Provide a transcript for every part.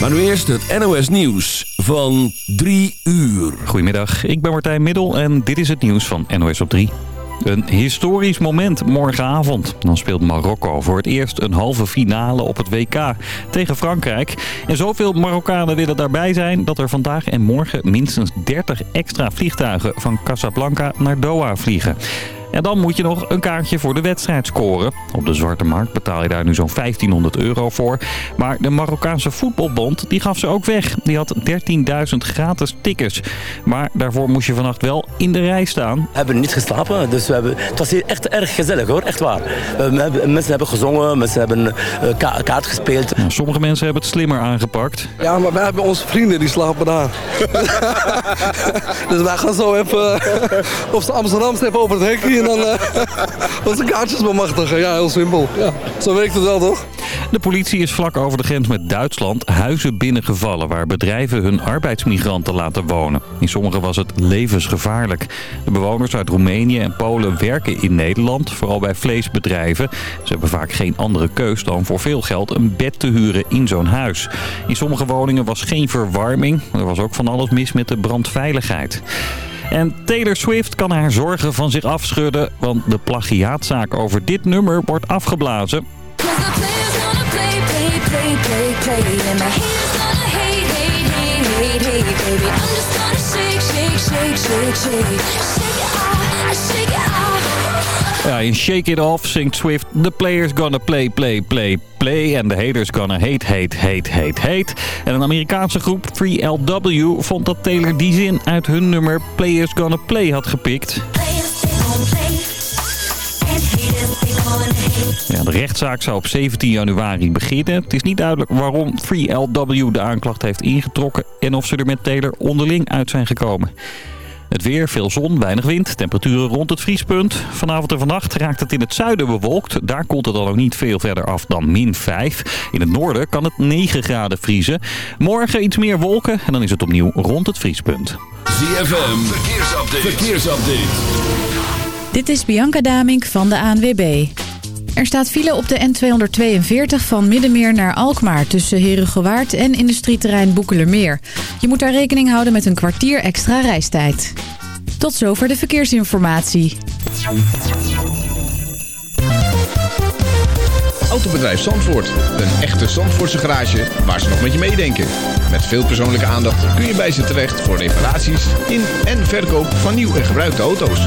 Maar nu eerst het NOS Nieuws van 3 uur. Goedemiddag, ik ben Martijn Middel en dit is het nieuws van NOS op 3. Een historisch moment morgenavond. Dan speelt Marokko voor het eerst een halve finale op het WK tegen Frankrijk. En zoveel Marokkanen willen daarbij zijn dat er vandaag en morgen minstens 30 extra vliegtuigen van Casablanca naar Doha vliegen. En dan moet je nog een kaartje voor de wedstrijd scoren. Op de Zwarte Markt betaal je daar nu zo'n 1500 euro voor. Maar de Marokkaanse voetbalbond die gaf ze ook weg. Die had 13.000 gratis tickets. Maar daarvoor moest je vannacht wel in de rij staan. We hebben niet geslapen, dus we hebben, het was hier echt erg gezellig hoor, echt waar. mensen hebben gezongen, mensen hebben uh, kaart gespeeld. Nou, sommige mensen hebben het slimmer aangepakt. Ja, maar wij hebben onze vrienden die slapen daar. dus wij gaan zo even op Amsterdam even over het hek en dan uh, onze kaartjes bemachtigen. Ja, heel simpel. Ja, zo werkt het wel, toch? De politie is vlak over de grens met Duitsland huizen binnengevallen... waar bedrijven hun arbeidsmigranten laten wonen. In sommige was het levensgevaarlijk. De bewoners uit Roemenië en Polen werken in Nederland, vooral bij vleesbedrijven. Ze hebben vaak geen andere keus dan voor veel geld een bed te huren in zo'n huis. In sommige woningen was geen verwarming. Er was ook van alles mis met de brandveiligheid. En Taylor Swift kan haar zorgen van zich afschudden, want de plagiaatzaak over dit nummer wordt afgeblazen. Ja, in Shake It Off zingt Swift... The players gonna play, play, play, play... and the haters gonna hate, hate, hate, hate, hate. En een Amerikaanse groep, 3LW, vond dat Taylor die zin uit hun nummer... Players Gonna Play had gepikt. Ja, de rechtszaak zou op 17 januari beginnen. Het is niet duidelijk waarom 3LW de aanklacht heeft ingetrokken... en of ze er met Taylor onderling uit zijn gekomen. Het weer, veel zon, weinig wind, temperaturen rond het vriespunt. Vanavond en vannacht raakt het in het zuiden bewolkt. Daar komt het dan ook niet veel verder af dan min 5. In het noorden kan het 9 graden vriezen. Morgen iets meer wolken en dan is het opnieuw rond het vriespunt. ZFM, verkeersupdate. verkeersupdate. Dit is Bianca Damink van de ANWB. Er staat file op de N242 van Middenmeer naar Alkmaar... tussen Herugewaard en industrieterrein Boekelermeer. Je moet daar rekening houden met een kwartier extra reistijd. Tot zover de verkeersinformatie. Autobedrijf Zandvoort. Een echte Zandvoortse garage waar ze nog met je meedenken. Met veel persoonlijke aandacht kun je bij ze terecht... voor reparaties in en verkoop van nieuw en gebruikte auto's.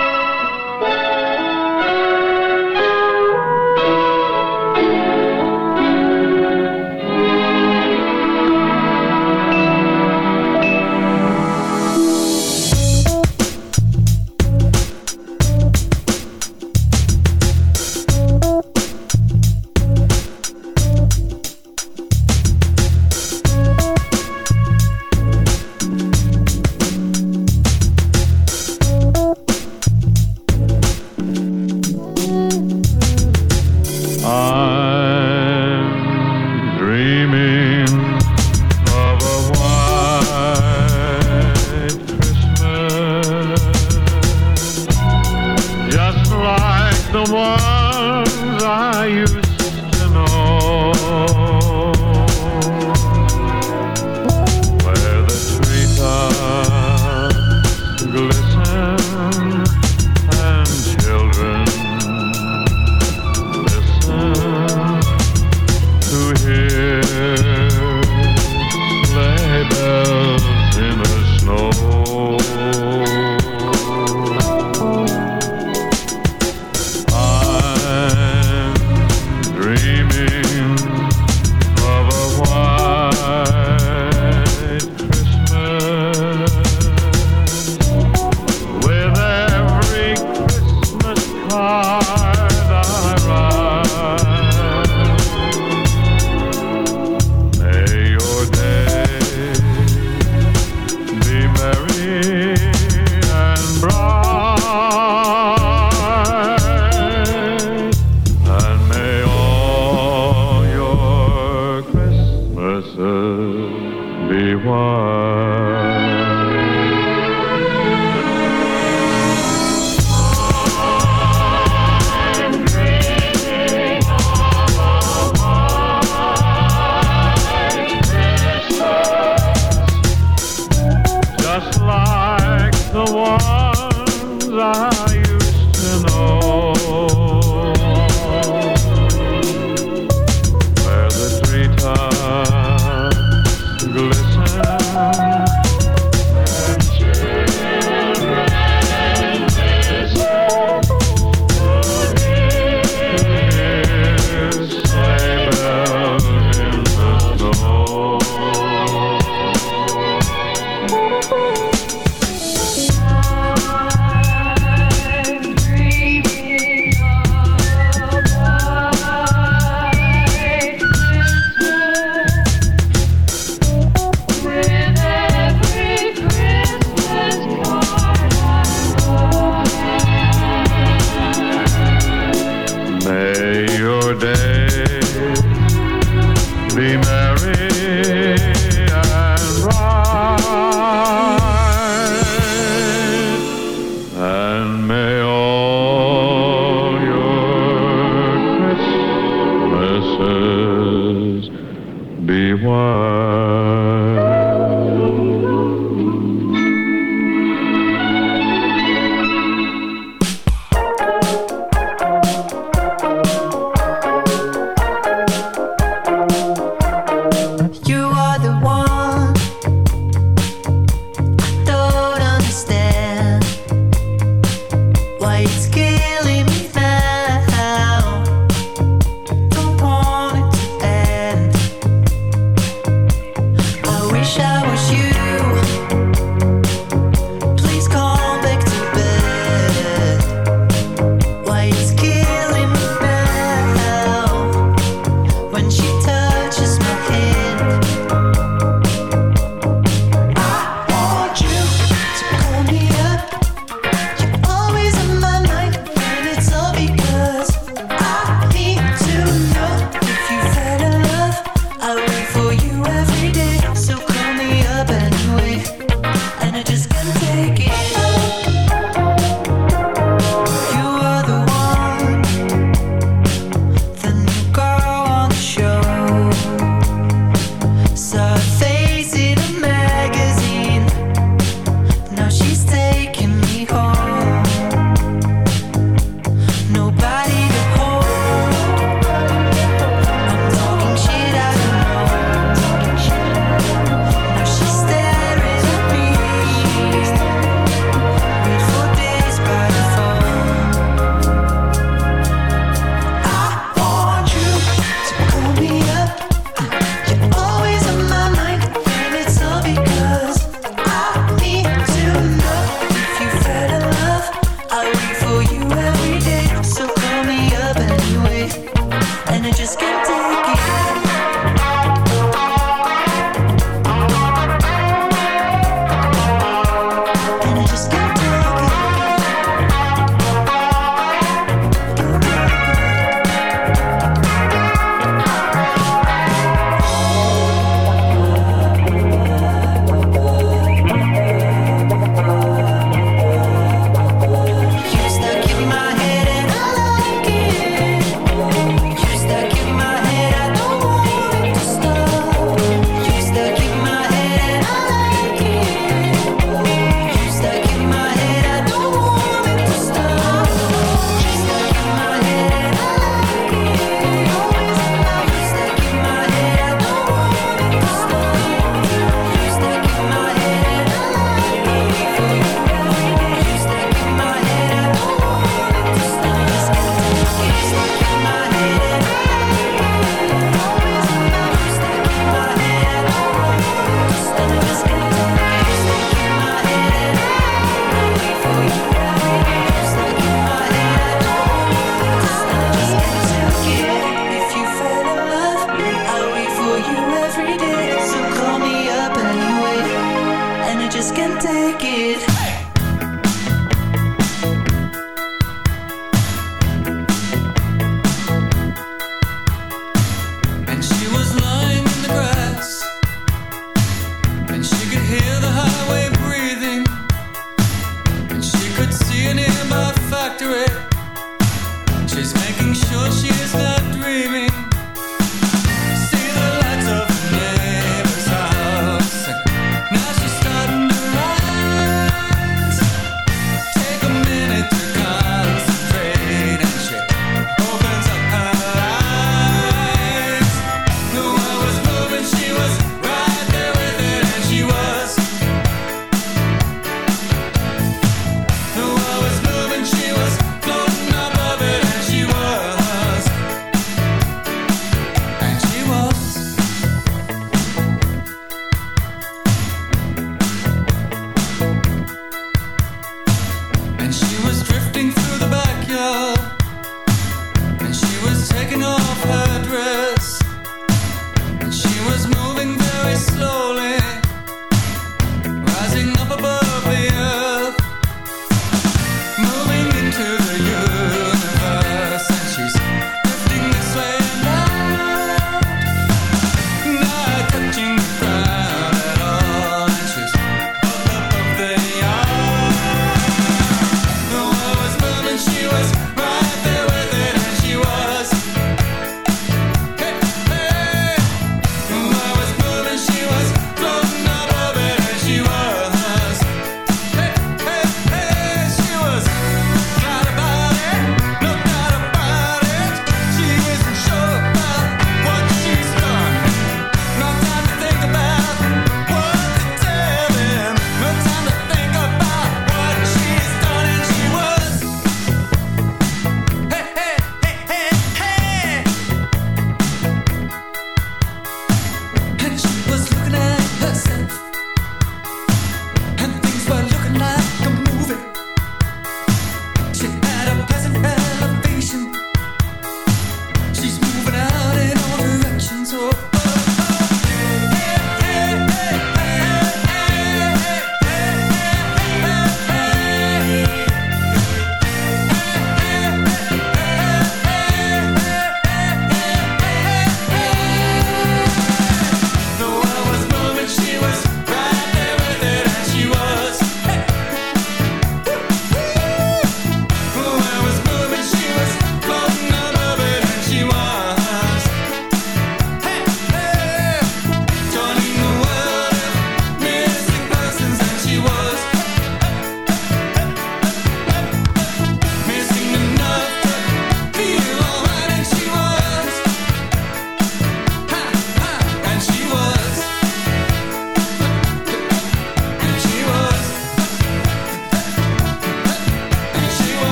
just like the ones I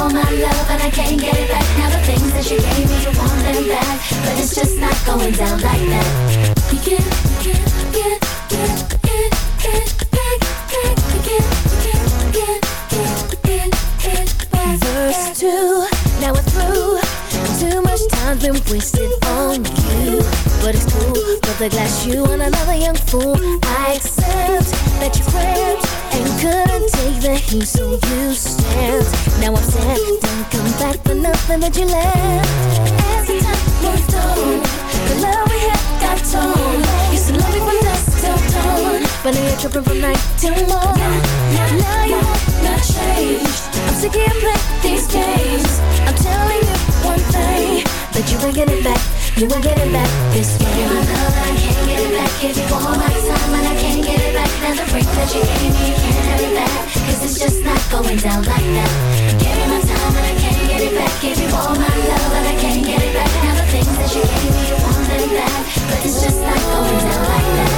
all my love and I can't get it back. Now the things that you gave me, you want them back. But it's just not going down like that. You can't, get, get, get, can't, get, back. Verse 2, now we're through. Too much time's been wasted on you. But it's cool, put the glass you on another young fool. The heat, so you stamped. Now I'm sad, don't come back for nothing that you left. As the time moved on, the love we had got torn. Used to love me from dusk till dawn, but now you're tripping from night till morn. Now you not changed. I'm sick of playing these games. I'm telling you one thing that you ain't getting back. You ain't getting back this way. My love I can't get it back. Give you all my time and I can't get it back. Now the ring that you gave me, you can't have it back. Cause it's just not going down like that. Give you my time and I can't get it back. Give you all my love and I can't get it back. Now the things that you gave me, you want them back. But it's just not going down like that.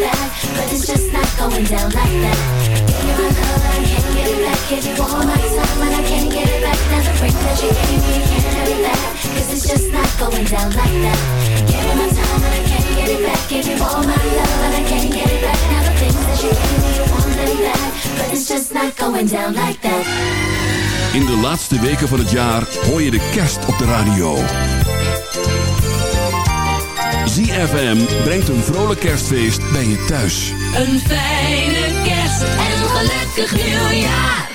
Back. But it's just not going down like that. Give you my love I can't get it back. Give you all my time and I can't get it back. Now the ring that you gave me, you can't have it back. Cause it's just not going down like that. Give you my time and I can't get it back. Give you all my love and I can't get it back. Now the things that you gave me, you want them back. But it's just not going down like that. In de laatste weken van het jaar hoor je de kerst op de radio. ZFM brengt een vrolijk kerstfeest bij je thuis. Een fijne kerst en een gelukkig nieuwjaar.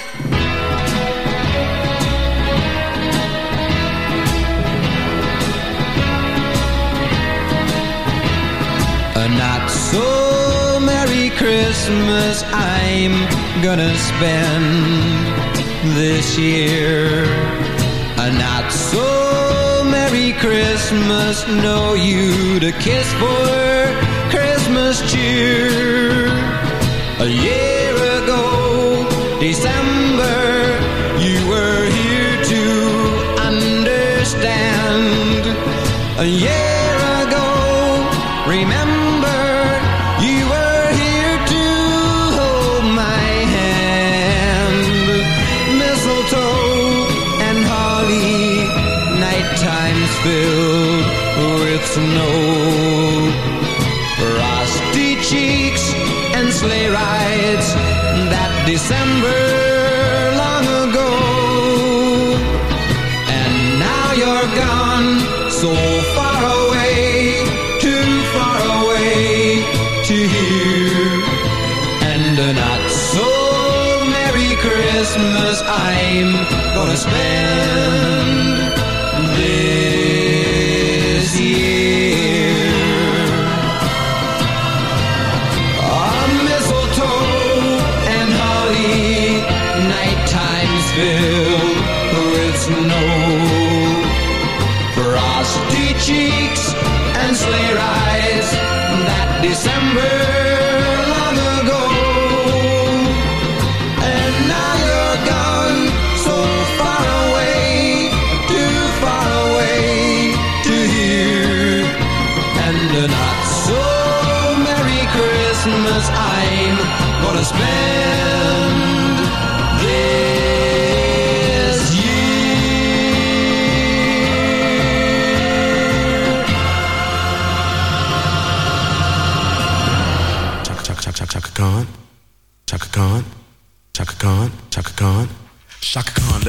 A not so merry Christmas I'm gonna spend this year. Christmas, no you to kiss for Christmas cheer. A year ago, December, you were here to understand. A year snow. Frosty cheeks and sleigh rides that December long ago. And now you're gone, so far away, too far away to hear. And a not so merry Christmas I'm gonna spend this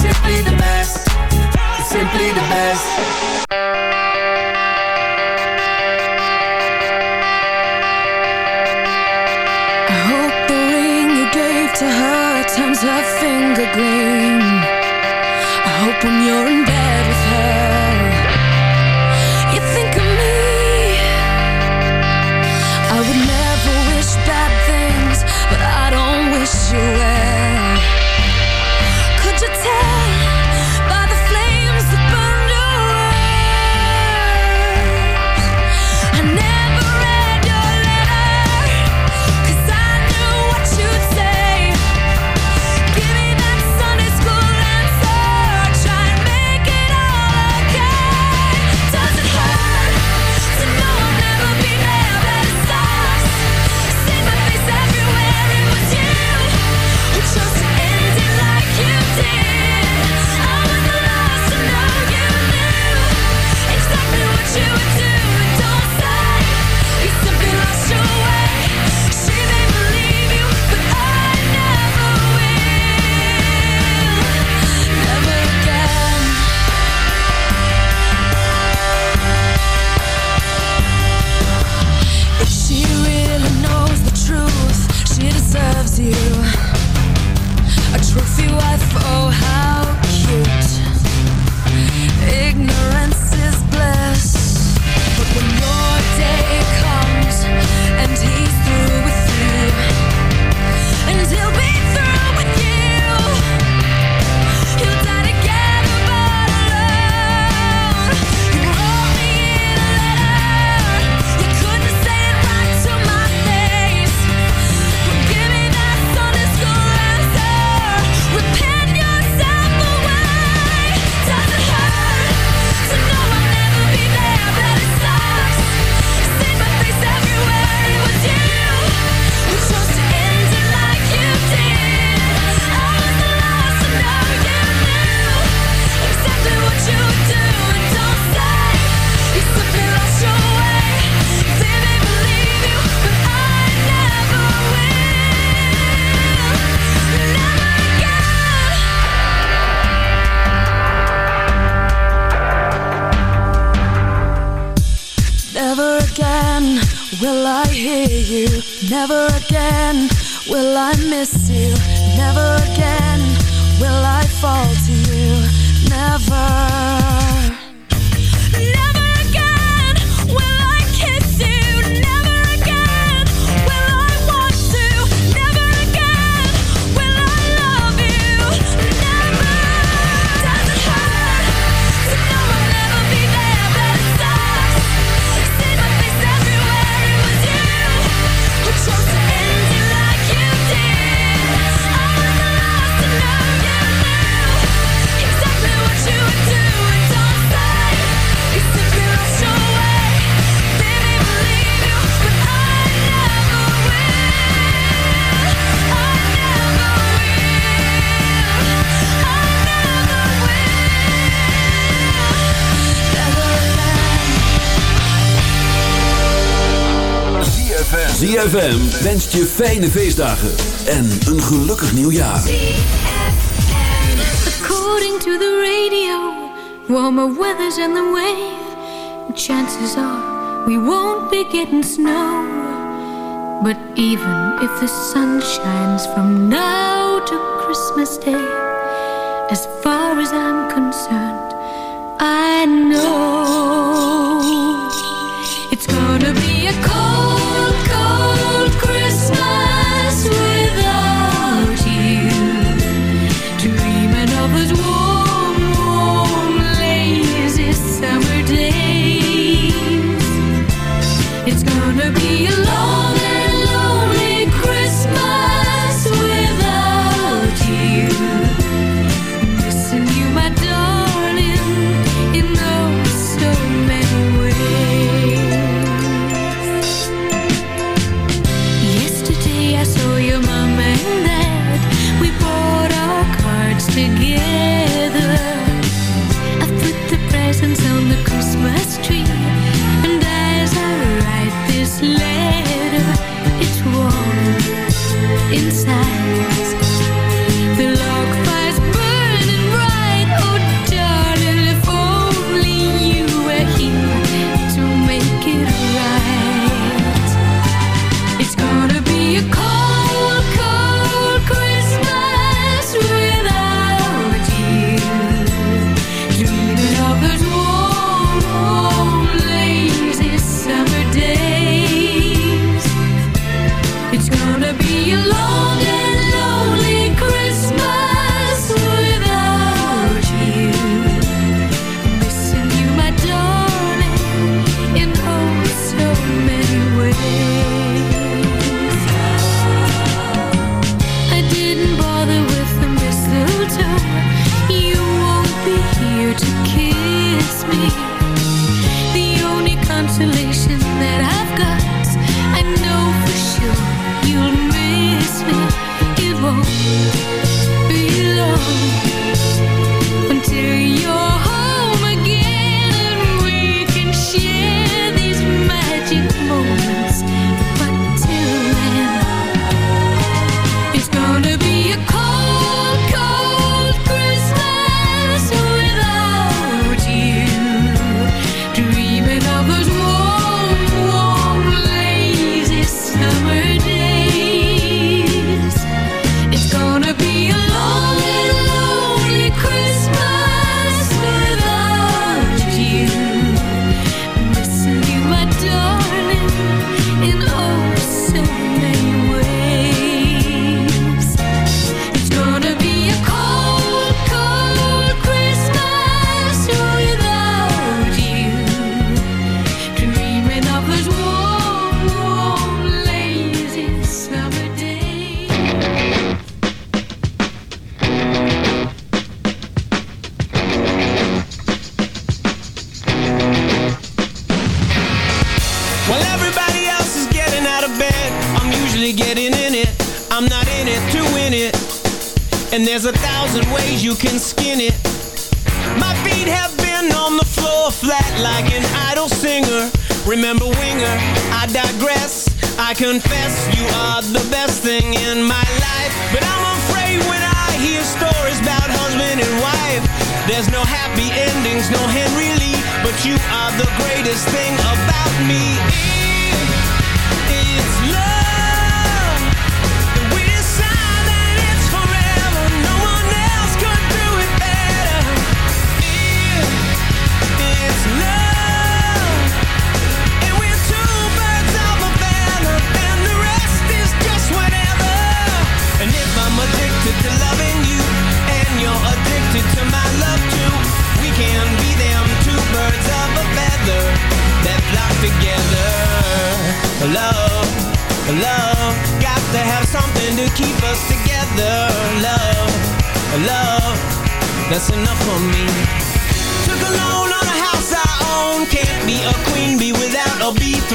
simply the best, simply the best. I hope the ring you gave to her turns her finger green. I hope when you're wenst je fijne feestdagen en een gelukkig nieuwjaar. According to the radio, warmer weather's in the way. Chances are we won't be getting snow. But even if the sun shines from now to Christmas Day, as far as I'm concerned, I know.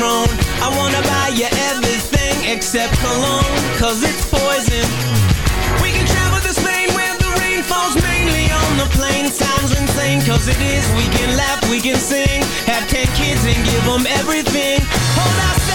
throne. I wanna buy you everything except cologne Cause it's poison. We can travel to Spain where the rain falls mainly on the plain. Sounds insane cause it is. We can laugh, we can sing. Have ten kids and give them everything. Hold ourselves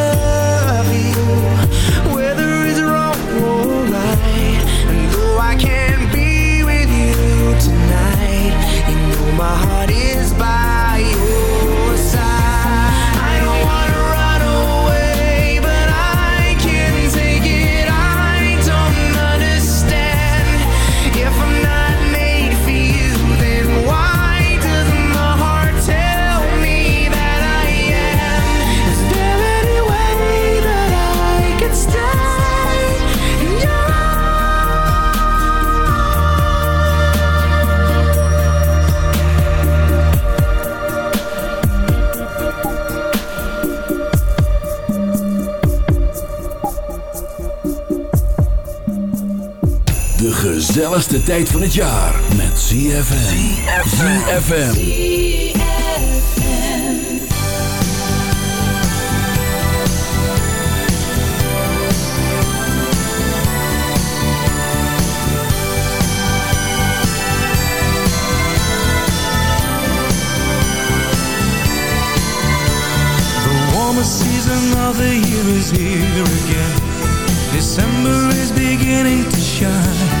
gezelligste tijd van het jaar met ZFM. ZFM. The warmest season of the year is here again. December is beginning to shine.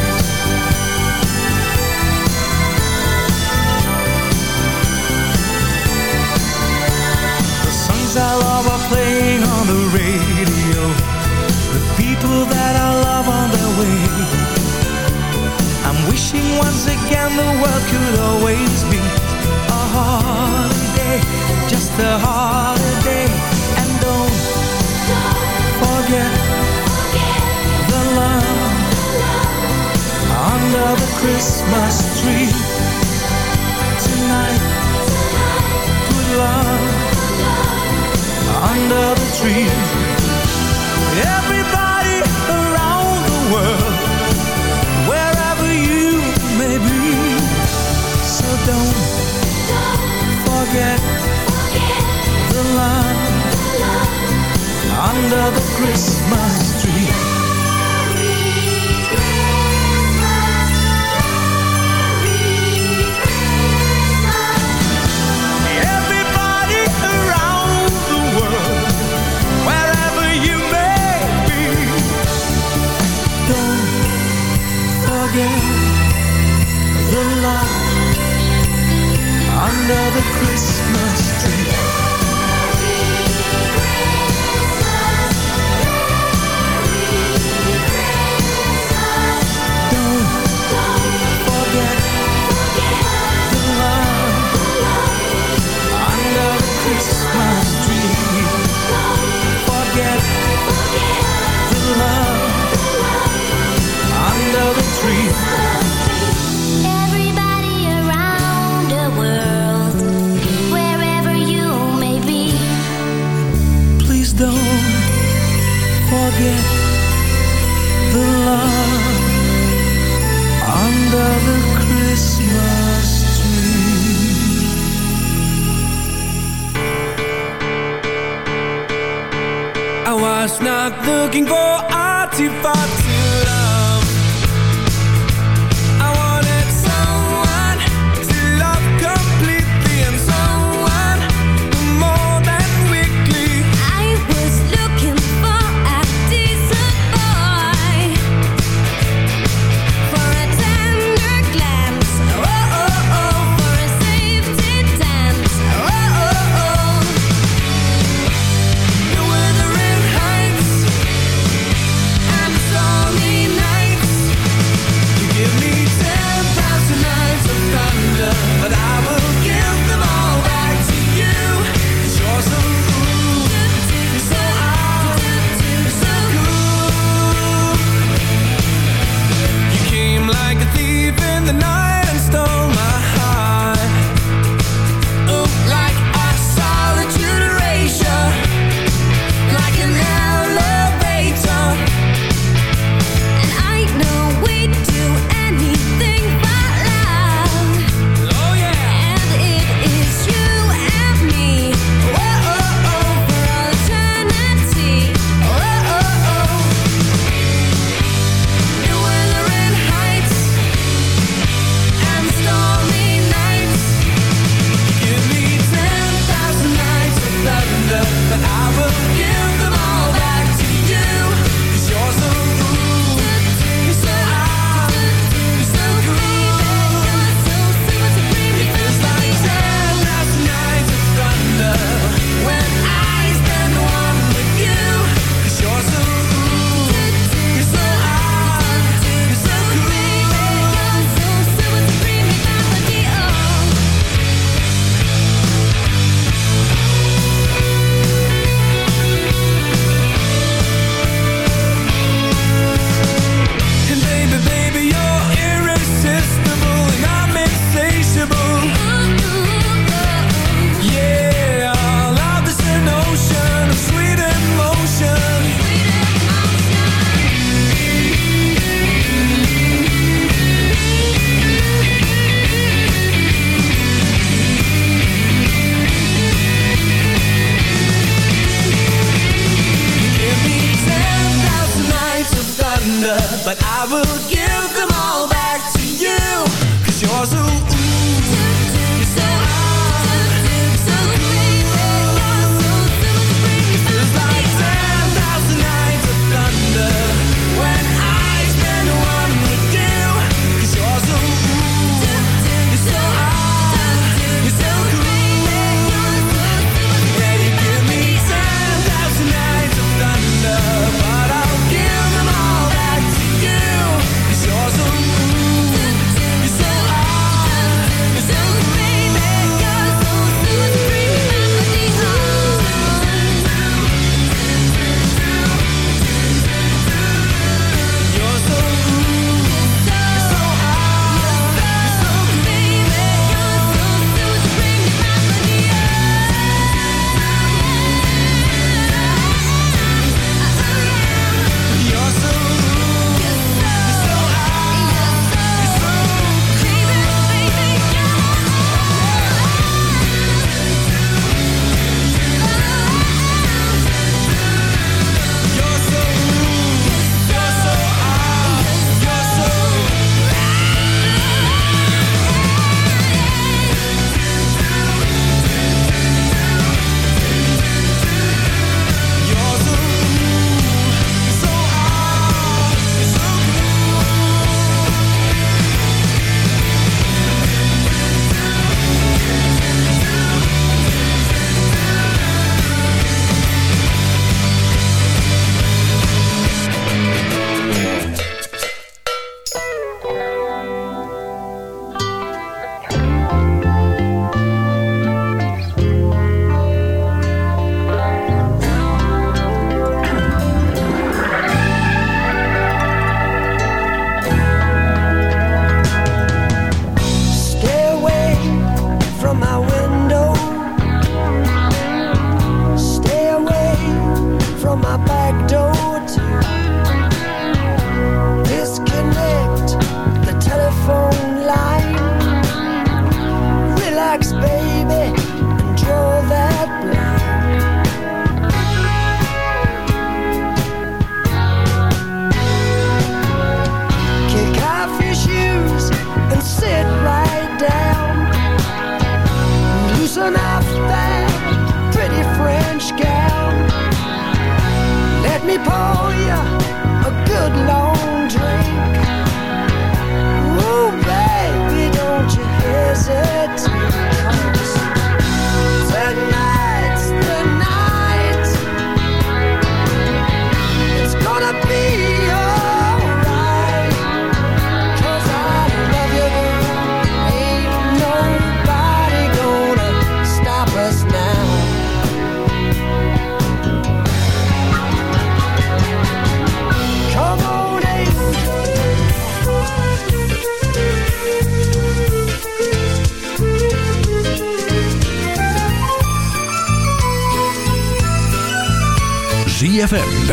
on the radio. The people that I love on their way. I'm wishing once again the world could always be a holiday, just a holiday. And don't forget the love under the Christmas tree tonight. Put love under the tree. Everybody